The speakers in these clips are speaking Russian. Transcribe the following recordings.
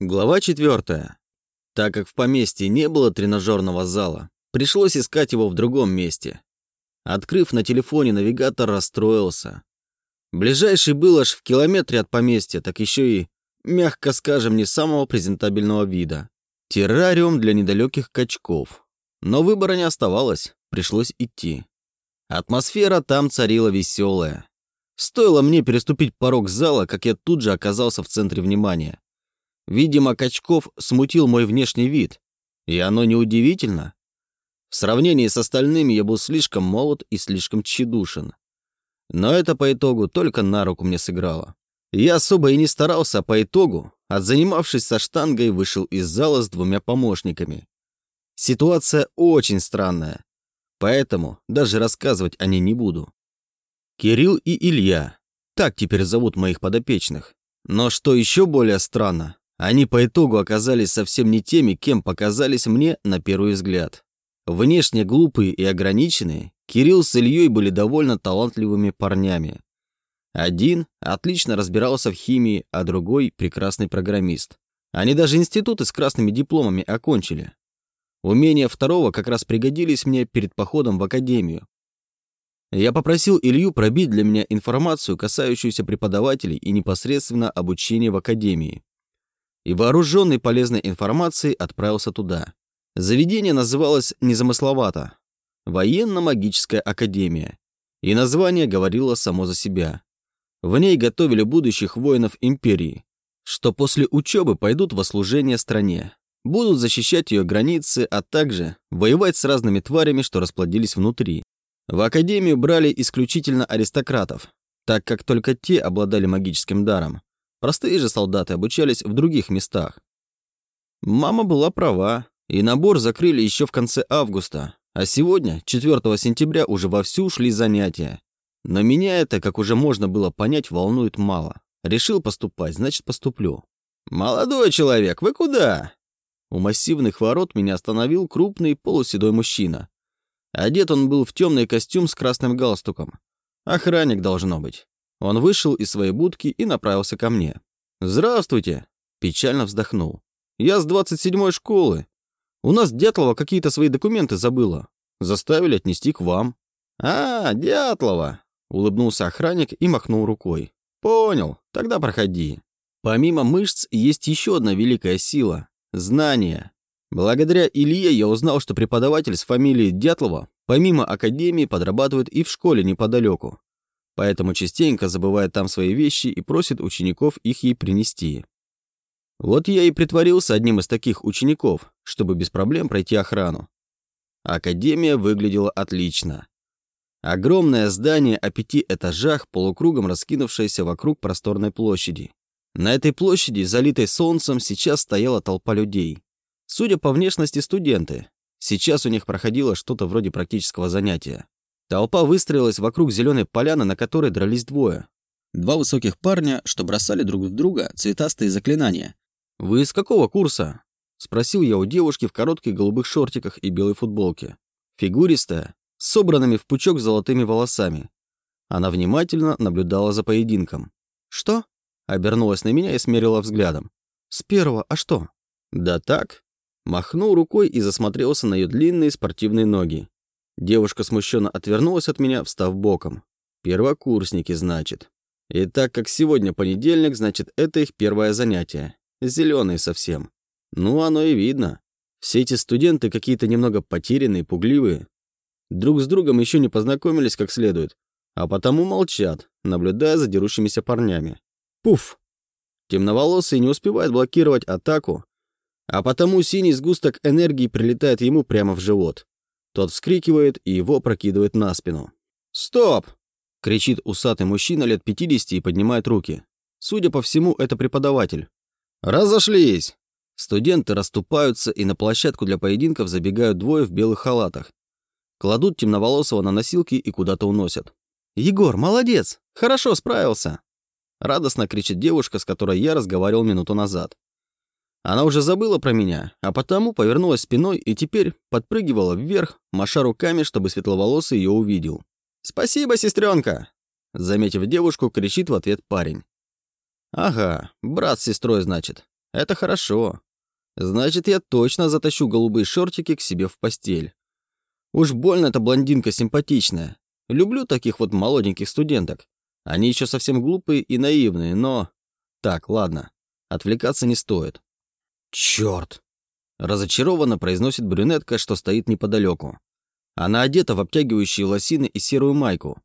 Глава 4. Так как в поместье не было тренажерного зала, пришлось искать его в другом месте. Открыв на телефоне навигатор, расстроился. Ближайший был аж в километре от поместья, так еще и, мягко скажем, не самого презентабельного вида. Террариум для недалеких качков. Но выбора не оставалось, пришлось идти. Атмосфера там царила веселая. Стоило мне переступить порог зала, как я тут же оказался в центре внимания. Видимо, Качков смутил мой внешний вид. И оно неудивительно. В сравнении с остальными я был слишком молод и слишком тщедушен. Но это по итогу только на руку мне сыграло. Я особо и не старался, а по итогу, отзанимавшись со штангой, вышел из зала с двумя помощниками. Ситуация очень странная, поэтому даже рассказывать о ней не буду. Кирилл и Илья, так теперь зовут моих подопечных. Но что еще более странно, они по итогу оказались совсем не теми, кем показались мне на первый взгляд. Внешне глупые и ограниченные, Кирилл с Ильей были довольно талантливыми парнями. Один отлично разбирался в химии, а другой – прекрасный программист. Они даже институты с красными дипломами окончили. Умения второго как раз пригодились мне перед походом в академию. Я попросил Илью пробить для меня информацию, касающуюся преподавателей и непосредственно обучения в академии и вооруженный полезной информацией отправился туда. Заведение называлось незамысловато «Военно-магическая академия», и название говорило само за себя. В ней готовили будущих воинов империи, что после учебы пойдут во служение стране, будут защищать ее границы, а также воевать с разными тварями, что расплодились внутри. В академию брали исключительно аристократов, так как только те обладали магическим даром. Простые же солдаты обучались в других местах. Мама была права, и набор закрыли еще в конце августа, а сегодня, 4 сентября, уже вовсю шли занятия. Но меня это, как уже можно было понять, волнует мало. Решил поступать, значит поступлю. «Молодой человек, вы куда?» У массивных ворот меня остановил крупный полуседой мужчина. Одет он был в темный костюм с красным галстуком. Охранник должно быть. Он вышел из своей будки и направился ко мне. «Здравствуйте!» Печально вздохнул. «Я с 27-й школы. У нас Дятлова какие-то свои документы забыла. Заставили отнести к вам». «А, Дятлова!» Улыбнулся охранник и махнул рукой. «Понял, тогда проходи». Помимо мышц есть еще одна великая сила – знание. Благодаря Илье я узнал, что преподаватель с фамилией Дятлова помимо академии подрабатывает и в школе неподалеку поэтому частенько забывает там свои вещи и просит учеников их ей принести. Вот я и притворился одним из таких учеников, чтобы без проблем пройти охрану. Академия выглядела отлично. Огромное здание о пяти этажах, полукругом раскинувшееся вокруг просторной площади. На этой площади, залитой солнцем, сейчас стояла толпа людей. Судя по внешности студенты, сейчас у них проходило что-то вроде практического занятия. Толпа выстроилась вокруг зеленой поляны, на которой дрались двое. Два высоких парня, что бросали друг в друга цветастые заклинания. «Вы из какого курса?» – спросил я у девушки в коротких голубых шортиках и белой футболке. Фигуристая, с собранными в пучок золотыми волосами. Она внимательно наблюдала за поединком. «Что?» – обернулась на меня и смерила взглядом. «С первого, а что?» «Да так». Махнул рукой и засмотрелся на ее длинные спортивные ноги. Девушка смущенно отвернулась от меня, встав боком. Первокурсники, значит. И так как сегодня понедельник, значит, это их первое занятие. Зеленые совсем. Ну, оно и видно. Все эти студенты какие-то немного потерянные, пугливые. Друг с другом еще не познакомились как следует, а потому молчат, наблюдая за дерущимися парнями. Пуф! Темноволосый не успевает блокировать атаку, а потому синий сгусток энергии прилетает ему прямо в живот. Тот вскрикивает и его прокидывает на спину. «Стоп!» — кричит усатый мужчина лет 50 и поднимает руки. Судя по всему, это преподаватель. «Разошлись!» Студенты расступаются, и на площадку для поединков забегают двое в белых халатах. Кладут темноволосого на носилки и куда-то уносят. «Егор, молодец! Хорошо справился!» Радостно кричит девушка, с которой я разговаривал минуту назад. Она уже забыла про меня, а потому повернулась спиной и теперь подпрыгивала вверх, маша руками, чтобы светловолосый ее увидел. «Спасибо, сестренка!» Заметив девушку, кричит в ответ парень. «Ага, брат с сестрой, значит. Это хорошо. Значит, я точно затащу голубые шортики к себе в постель. Уж больно эта блондинка симпатичная. Люблю таких вот молоденьких студенток. Они еще совсем глупые и наивные, но... Так, ладно. Отвлекаться не стоит. Черт! Разочарованно произносит брюнетка, что стоит неподалеку. Она одета в обтягивающие лосины и серую майку.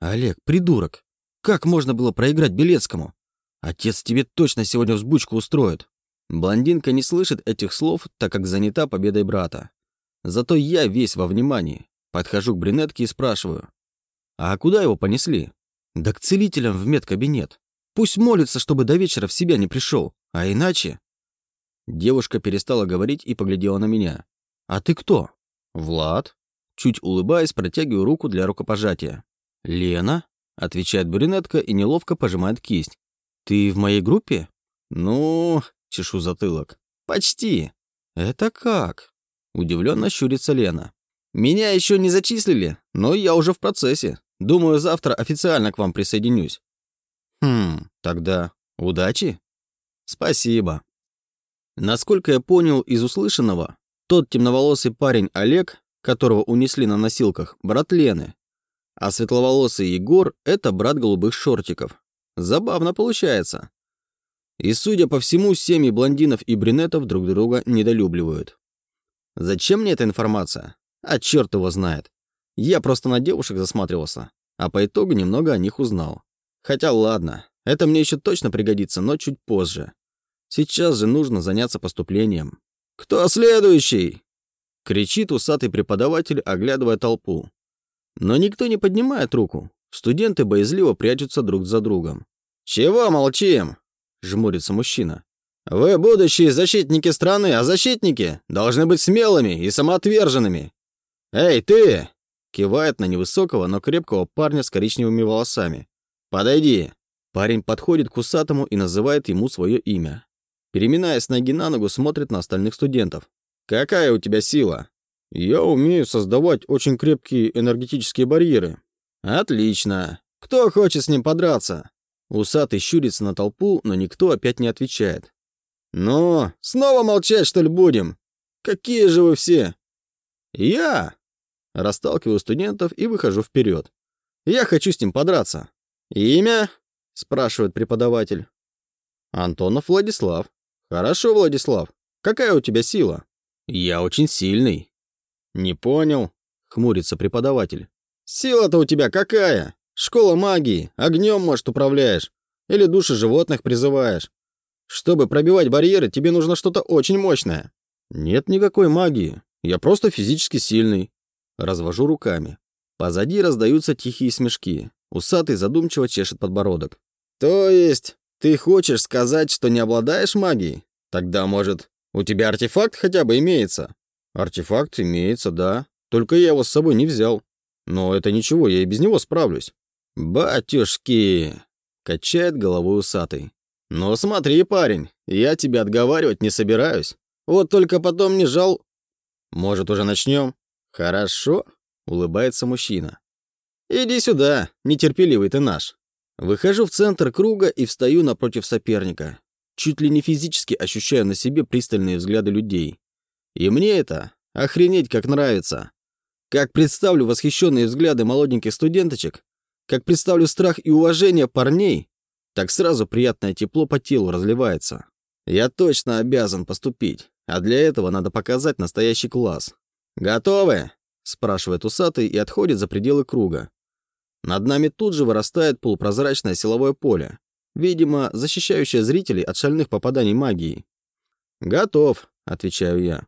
Олег, придурок! Как можно было проиграть Белецкому? Отец тебе точно сегодня взбучку устроит. Блондинка не слышит этих слов, так как занята победой брата. Зато я весь во внимании. Подхожу к брюнетке и спрашиваю. А куда его понесли? Да к целителям в медкабинет. Пусть молится, чтобы до вечера в себя не пришел. А иначе... Девушка перестала говорить и поглядела на меня. «А ты кто?» «Влад». Чуть улыбаясь, протягиваю руку для рукопожатия. «Лена?» — отвечает брюнетка и неловко пожимает кисть. «Ты в моей группе?» «Ну...» — чешу затылок. «Почти». «Это как?» — удивленно щурится Лена. «Меня еще не зачислили, но я уже в процессе. Думаю, завтра официально к вам присоединюсь». «Хм, тогда удачи?» «Спасибо». Насколько я понял из услышанного, тот темноволосый парень Олег, которого унесли на носилках, брат Лены, а светловолосый Егор – это брат голубых шортиков. Забавно получается. И, судя по всему, семьи блондинов и брюнетов друг друга недолюбливают. Зачем мне эта информация? А черт его знает. Я просто на девушек засматривался, а по итогу немного о них узнал. Хотя ладно, это мне еще точно пригодится, но чуть позже. Сейчас же нужно заняться поступлением. «Кто следующий?» — кричит усатый преподаватель, оглядывая толпу. Но никто не поднимает руку. Студенты боязливо прячутся друг за другом. «Чего молчим?» — жмурится мужчина. «Вы будущие защитники страны, а защитники должны быть смелыми и самоотверженными. Эй, ты!» — кивает на невысокого, но крепкого парня с коричневыми волосами. «Подойди!» Парень подходит к усатому и называет ему свое имя. Переминаясь ноги на ногу, смотрит на остальных студентов. «Какая у тебя сила?» «Я умею создавать очень крепкие энергетические барьеры». «Отлично. Кто хочет с ним подраться?» Усатый щурится на толпу, но никто опять не отвечает. «Ну, снова молчать, что ли, будем? Какие же вы все?» «Я!» Расталкиваю студентов и выхожу вперед. «Я хочу с ним подраться». «Имя?» — спрашивает преподаватель. «Антонов Владислав». «Хорошо, Владислав. Какая у тебя сила?» «Я очень сильный». «Не понял», — хмурится преподаватель. «Сила-то у тебя какая? Школа магии. Огнем, может, управляешь. Или души животных призываешь. Чтобы пробивать барьеры, тебе нужно что-то очень мощное». «Нет никакой магии. Я просто физически сильный». Развожу руками. Позади раздаются тихие смешки. Усатый задумчиво чешет подбородок. «То есть ты хочешь сказать, что не обладаешь магией? Тогда, может, у тебя артефакт хотя бы имеется? Артефакт имеется, да. Только я его с собой не взял. Но это ничего, я и без него справлюсь. Батюшки! Качает головой усатый. Ну смотри, парень, я тебя отговаривать не собираюсь. Вот только потом не жал... Может, уже начнем? Хорошо, улыбается мужчина. Иди сюда, нетерпеливый ты наш. Выхожу в центр круга и встаю напротив соперника. Чуть ли не физически ощущаю на себе пристальные взгляды людей. И мне это охренеть как нравится. Как представлю восхищенные взгляды молоденьких студенточек, как представлю страх и уважение парней, так сразу приятное тепло по телу разливается. Я точно обязан поступить, а для этого надо показать настоящий класс. «Готовы?» – спрашивает усатый и отходит за пределы круга. Над нами тут же вырастает полупрозрачное силовое поле, видимо, защищающее зрителей от шальных попаданий магии. «Готов», — отвечаю я.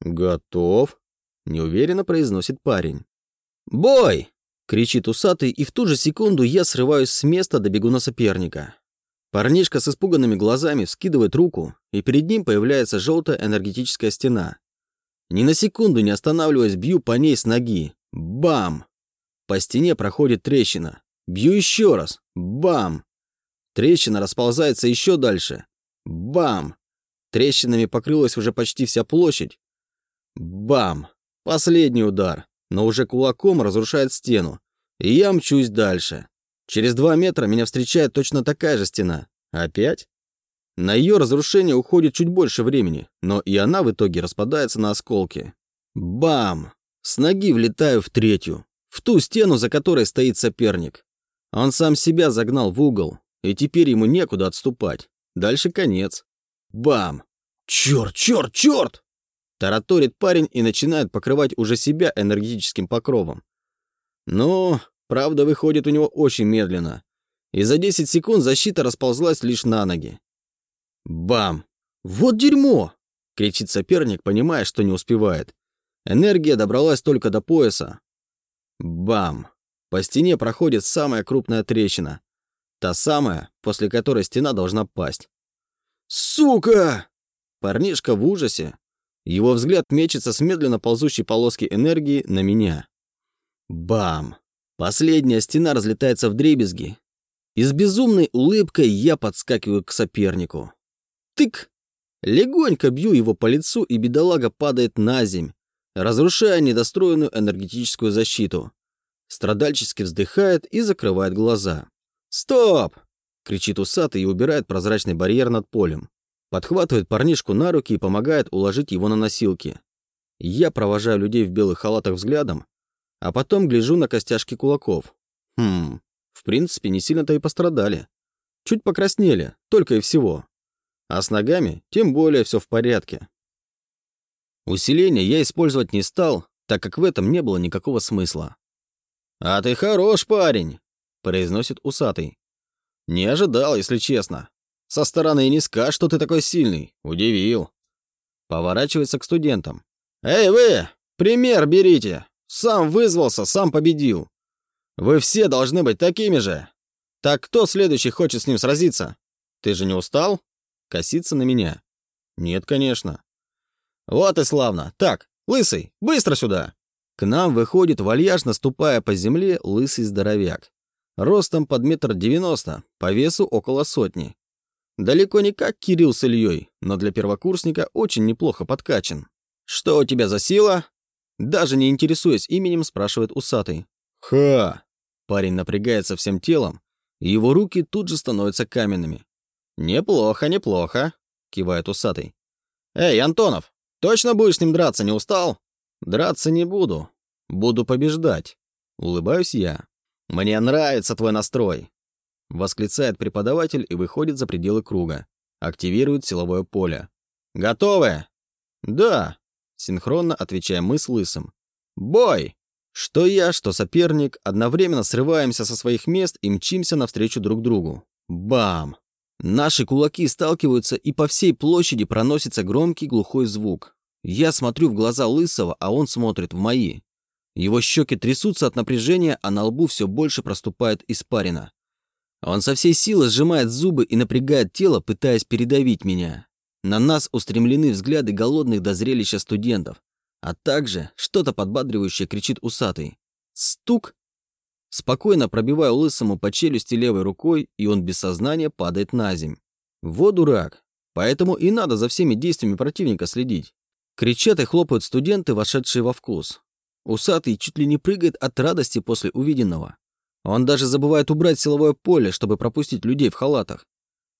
«Готов», — неуверенно произносит парень. «Бой!» — кричит усатый, и в ту же секунду я срываюсь с места до бегу на соперника. Парнишка с испуганными глазами вскидывает руку, и перед ним появляется желтая энергетическая стена. Ни на секунду не останавливаясь, бью по ней с ноги. Бам! По стене проходит трещина. Бью еще раз. Бам! Трещина расползается еще дальше. Бам! Трещинами покрылась уже почти вся площадь. Бам! Последний удар, но уже кулаком разрушает стену. И я мчусь дальше. Через два метра меня встречает точно такая же стена. Опять? На ее разрушение уходит чуть больше времени, но и она в итоге распадается на осколки. Бам! С ноги влетаю в третью, в ту стену, за которой стоит соперник. Он сам себя загнал в угол, и теперь ему некуда отступать. Дальше конец. Бам! Черт, черт, черт! Тараторит парень и начинает покрывать уже себя энергетическим покровом. Но, правда, выходит у него очень медленно. И за 10 секунд защита расползлась лишь на ноги. Бам! Вот дерьмо! кричит соперник, понимая, что не успевает. Энергия добралась только до пояса. Бам! По стене проходит самая крупная трещина. Та самая, после которой стена должна пасть. «Сука!» Парнишка в ужасе. Его взгляд мечется с медленно ползущей полоски энергии на меня. Бам! Последняя стена разлетается в дребезги. И с безумной улыбкой я подскакиваю к сопернику. Тык! Легонько бью его по лицу, и бедолага падает на земь, разрушая недостроенную энергетическую защиту. Страдальчески вздыхает и закрывает глаза. «Стоп!» — кричит усатый и убирает прозрачный барьер над полем. Подхватывает парнишку на руки и помогает уложить его на носилки. Я провожаю людей в белых халатах взглядом, а потом гляжу на костяшки кулаков. Хм, в принципе, не сильно-то и пострадали. Чуть покраснели, только и всего. А с ногами тем более все в порядке. Усиление я использовать не стал, так как в этом не было никакого смысла. «А ты хорош, парень!» — произносит усатый. «Не ожидал, если честно. Со стороны не скажешь, что ты такой сильный. Удивил». Поворачивается к студентам. «Эй, вы! Пример берите! Сам вызвался, сам победил. Вы все должны быть такими же. Так кто следующий хочет с ним сразиться? Ты же не устал?» Косится на меня. «Нет, конечно». «Вот и славно. Так, лысый, быстро сюда!» К нам выходит, вальяжно ступая по земле, лысый здоровяк. Ростом под метр девяносто, по весу около сотни. Далеко не как Кирилл с Ильей, но для первокурсника очень неплохо подкачан. «Что у тебя за сила?» Даже не интересуясь именем, спрашивает усатый. «Ха!» Парень напрягается всем телом, и его руки тут же становятся каменными. «Неплохо, неплохо», — кивает усатый. «Эй, Антонов, точно будешь с ним драться, не устал?» Драться не буду. Буду побеждать. Улыбаюсь я. Мне нравится твой настрой. Восклицает преподаватель и выходит за пределы круга. Активирует силовое поле. Готовы? Да. Синхронно отвечаем мы с Лысым. Бой! Что я, что соперник, одновременно срываемся со своих мест и мчимся навстречу друг другу. Бам! Наши кулаки сталкиваются, и по всей площади проносится громкий глухой звук. Я смотрю в глаза Лысого, а он смотрит в мои. Его щеки трясутся от напряжения, а на лбу все больше проступает испарина. Он со всей силы сжимает зубы и напрягает тело, пытаясь передавить меня. На нас устремлены взгляды голодных до зрелища студентов, а также что-то подбадривающее кричит усатый. Стук! Спокойно пробиваю лысому по челюсти левой рукой, и он без сознания падает на земь. Вот дурак. Поэтому и надо за всеми действиями противника следить. Кричат и хлопают студенты, вошедшие во вкус. Усатый чуть ли не прыгает от радости после увиденного. Он даже забывает убрать силовое поле, чтобы пропустить людей в халатах.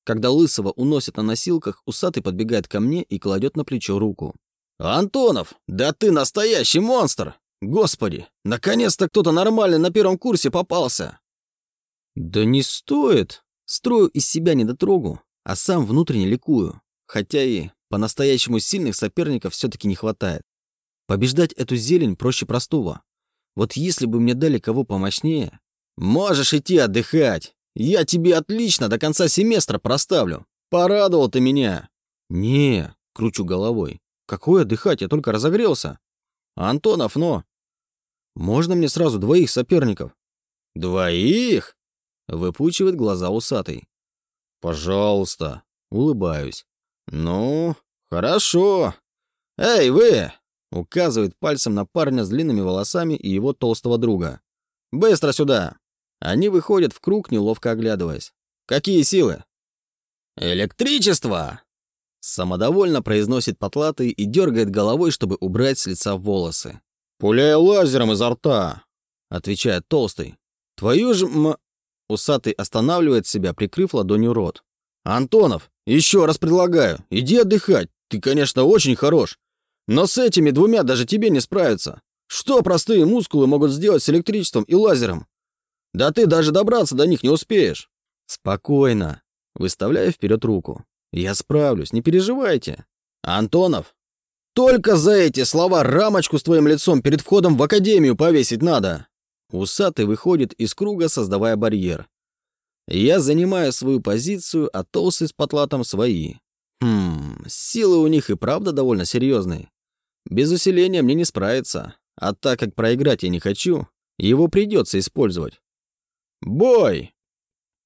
Когда Лысого уносят на носилках, Усатый подбегает ко мне и кладет на плечо руку. «Антонов, да ты настоящий монстр! Господи, наконец-то кто-то нормальный на первом курсе попался!» «Да не стоит!» Строю из себя недотрогу, а сам внутренне ликую. Хотя и по-настоящему сильных соперников все-таки не хватает. Побеждать эту зелень проще простого. Вот если бы мне дали кого помощнее... Можешь идти отдыхать. Я тебе отлично до конца семестра проставлю. Порадовал ты меня. Не, кручу головой. Какой отдыхать, я только разогрелся. Антонов, но... Можно мне сразу двоих соперников? Двоих? Выпучивает глаза усатый. Пожалуйста. Улыбаюсь. «Ну, хорошо. Эй, вы!» Указывает пальцем на парня с длинными волосами и его толстого друга. «Быстро сюда!» Они выходят в круг, неловко оглядываясь. «Какие силы?» «Электричество!» Самодовольно произносит потлатый и дергает головой, чтобы убрать с лица волосы. «Пуляю лазером изо рта!» Отвечает толстый. «Твою ж м...» Усатый останавливает себя, прикрыв ладонью рот. «Антонов, Еще раз предлагаю, иди отдыхать. Ты, конечно, очень хорош. Но с этими двумя даже тебе не справиться. Что простые мускулы могут сделать с электричеством и лазером? Да ты даже добраться до них не успеешь. Спокойно. Выставляю вперед руку. Я справлюсь, не переживайте. Антонов, только за эти слова рамочку с твоим лицом перед входом в академию повесить надо. Усатый выходит из круга, создавая барьер. Я занимаю свою позицию, а толстый с потлатом свои. Хм, силы у них и правда довольно серьезные. Без усиления мне не справиться. А так как проиграть я не хочу, его придется использовать. «Бой!»